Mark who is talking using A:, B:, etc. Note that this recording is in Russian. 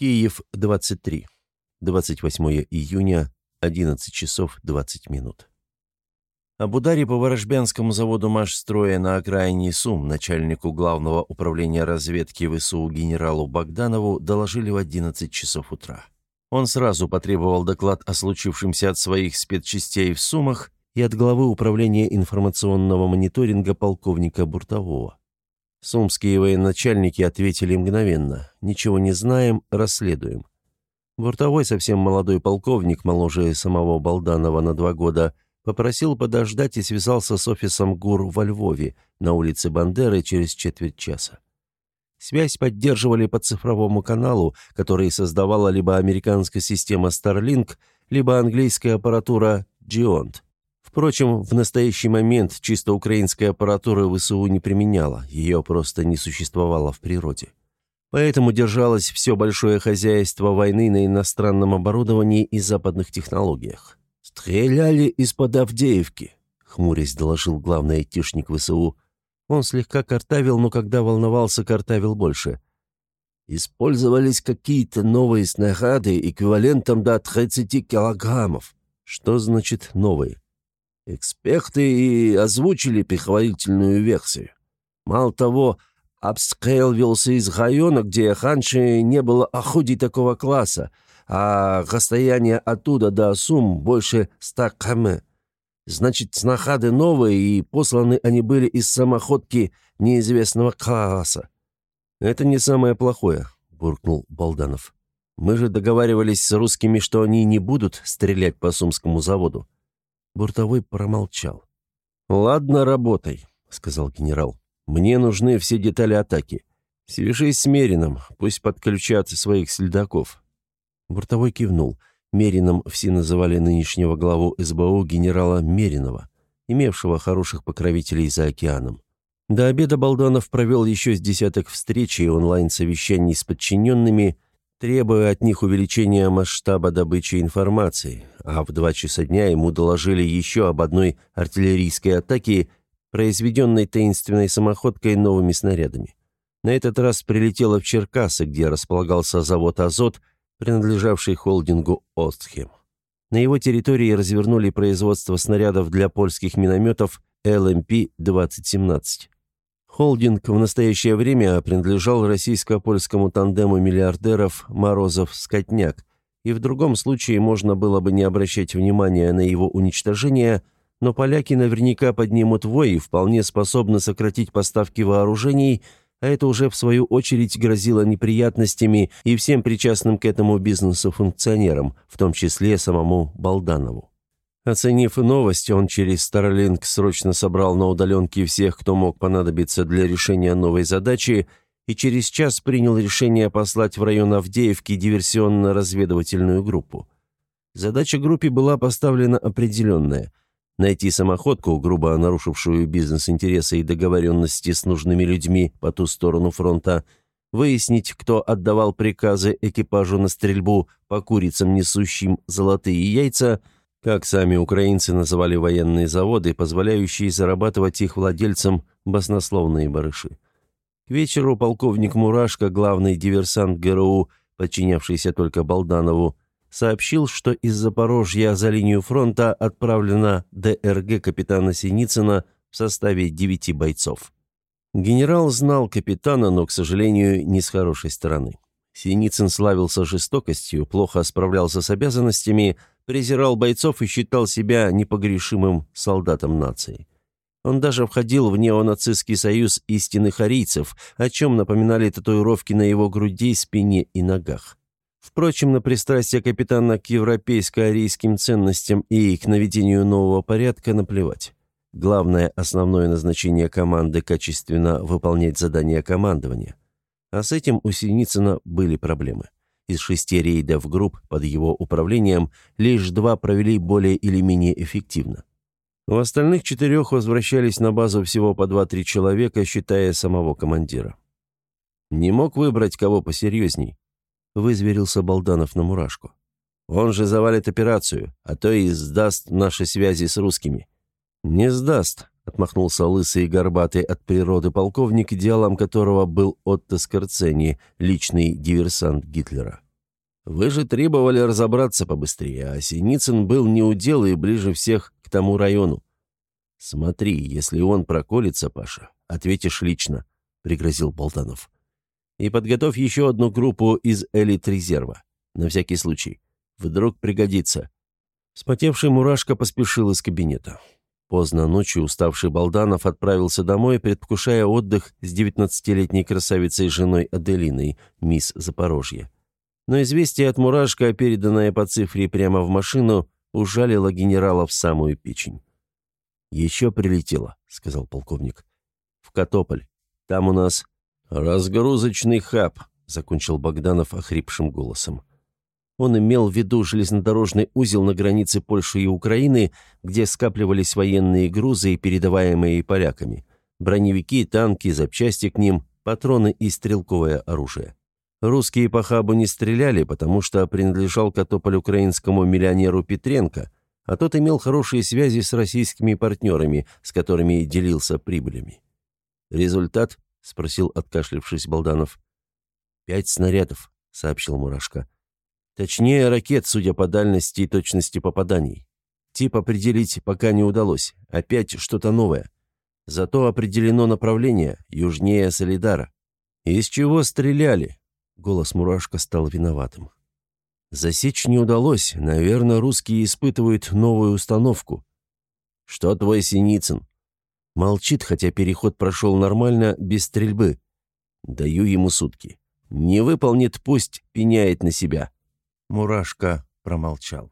A: Киев, 23. 28 июня, 11 часов 20 минут. Об ударе по Ворожбянскому заводу «Машстроя» на окраине Сум начальнику главного управления разведки ВСУ генералу Богданову доложили в 11 часов утра. Он сразу потребовал доклад о случившемся от своих спецчастей в Сумах и от главы управления информационного мониторинга полковника Буртового. Сумские военачальники ответили мгновенно. «Ничего не знаем, расследуем». Бортовой, совсем молодой полковник, моложе самого Балданова на два года, попросил подождать и связался с офисом ГУР во Львове на улице Бандеры через четверть часа. Связь поддерживали по цифровому каналу, который создавала либо американская система Starlink, либо английская аппаратура Geont. Впрочем, в настоящий момент чисто украинская аппаратура ВСУ не применяла, ее просто не существовало в природе. Поэтому держалось все большое хозяйство войны на иностранном оборудовании и западных технологиях. «Стреляли из-под Авдеевки», — хмурясь доложил главный айтишник ВСУ. Он слегка картавил, но когда волновался, картавил больше. «Использовались какие-то новые снаряды эквивалентом до 30 килограммов». «Что значит «новые»?» Эксперты и озвучили похвалительную версию. Мало того, обстрел велся из района, где раньше не было охуди такого класса, а расстояние оттуда до Сум больше ста км. Значит, снахады новые, и посланы они были из самоходки неизвестного класса. «Это не самое плохое», — буркнул Балданов. «Мы же договаривались с русскими, что они не будут стрелять по Сумскому заводу. Бортовой промолчал. «Ладно, работай», — сказал генерал. «Мне нужны все детали атаки. Свяжись с Мерином, пусть подключат своих следаков». Бортовой кивнул. Мерином все называли нынешнего главу СБУ генерала Меринова, имевшего хороших покровителей за океаном. До обеда Балданов провел еще с десяток встреч и онлайн-совещаний с подчиненными – требуя от них увеличения масштаба добычи информации, а в два часа дня ему доложили еще об одной артиллерийской атаке, произведенной таинственной самоходкой новыми снарядами. На этот раз прилетело в Черкасы, где располагался завод «Азот», принадлежавший холдингу «Остхем». На его территории развернули производство снарядов для польских минометов ЛМП-2017. Холдинг в настоящее время принадлежал российско-польскому тандему миллиардеров Морозов-Скотняк, и в другом случае можно было бы не обращать внимания на его уничтожение, но поляки наверняка поднимут вой и вполне способны сократить поставки вооружений, а это уже в свою очередь грозило неприятностями и всем причастным к этому бизнесу функционерам, в том числе самому Балданову. Оценив новость, он через Starlink срочно собрал на удаленке всех, кто мог понадобиться для решения новой задачи, и через час принял решение послать в район Авдеевки диверсионно-разведывательную группу. Задача группе была поставлена определенная – найти самоходку, грубо нарушившую бизнес-интересы и договоренности с нужными людьми по ту сторону фронта, выяснить, кто отдавал приказы экипажу на стрельбу по курицам, несущим золотые яйца – как сами украинцы называли военные заводы, позволяющие зарабатывать их владельцам баснословные барыши. К вечеру полковник Мурашко, главный диверсант ГРУ, подчинявшийся только Балданову, сообщил, что из Запорожья за линию фронта отправлена ДРГ капитана Синицына в составе девяти бойцов. Генерал знал капитана, но, к сожалению, не с хорошей стороны. Синицын славился жестокостью, плохо справлялся с обязанностями, презирал бойцов и считал себя непогрешимым солдатом нации. Он даже входил в неонацистский союз истинных арийцев, о чем напоминали татуировки на его груди, спине и ногах. Впрочем, на пристрастие капитана к европейско-арийским ценностям и к наведению нового порядка наплевать. Главное, основное назначение команды – качественно выполнять задания командования. А с этим у Синицына были проблемы. Из шести рейдов групп под его управлением лишь два провели более или менее эффективно. У остальных четырех возвращались на базу всего по два-три человека, считая самого командира. «Не мог выбрать кого посерьезней», — вызверился Балданов на мурашку. «Он же завалит операцию, а то и сдаст наши связи с русскими». «Не сдаст», — отмахнулся лысый и горбатый от природы полковник, идеалом которого был Отто Скорцени, личный диверсант Гитлера. Вы же требовали разобраться побыстрее, а Синицын был неудел и ближе всех к тому району. Смотри, если он проколется, Паша, ответишь лично», — пригрозил Болтанов. «И подготовь еще одну группу из элит-резерва, на всякий случай. Вдруг пригодится». Спотевший мурашка поспешил из кабинета. Поздно ночью уставший Балданов отправился домой, предвкушая отдых с девятнадцатилетней красавицей женой Аделиной, мисс Запорожье. Но известие от Мурашка, переданное по цифре прямо в машину, ужалило генерала в самую печень. «Еще прилетело», — сказал полковник. «В Котополь. Там у нас разгрузочный хаб», — закончил Богданов охрипшим голосом. Он имел в виду железнодорожный узел на границе Польши и Украины, где скапливались военные грузы, передаваемые поляками. Броневики, танки, запчасти к ним, патроны и стрелковое оружие. Русские по хабу не стреляли, потому что принадлежал Котополь украинскому миллионеру Петренко, а тот имел хорошие связи с российскими партнерами, с которыми делился прибылями. «Результат?» — спросил, откашлившись Балданов. «Пять снарядов», — сообщил Мурашко. Точнее, ракет, судя по дальности и точности попаданий. Тип определить пока не удалось. Опять что-то новое. Зато определено направление, южнее Солидара. «Из чего стреляли?» Голос Мурашка стал виноватым. «Засечь не удалось. Наверное, русские испытывают новую установку». «Что твой Синицын?» Молчит, хотя переход прошел нормально, без стрельбы. Даю ему сутки. Не выполнит, пусть пеняет на себя. Мурашка промолчал.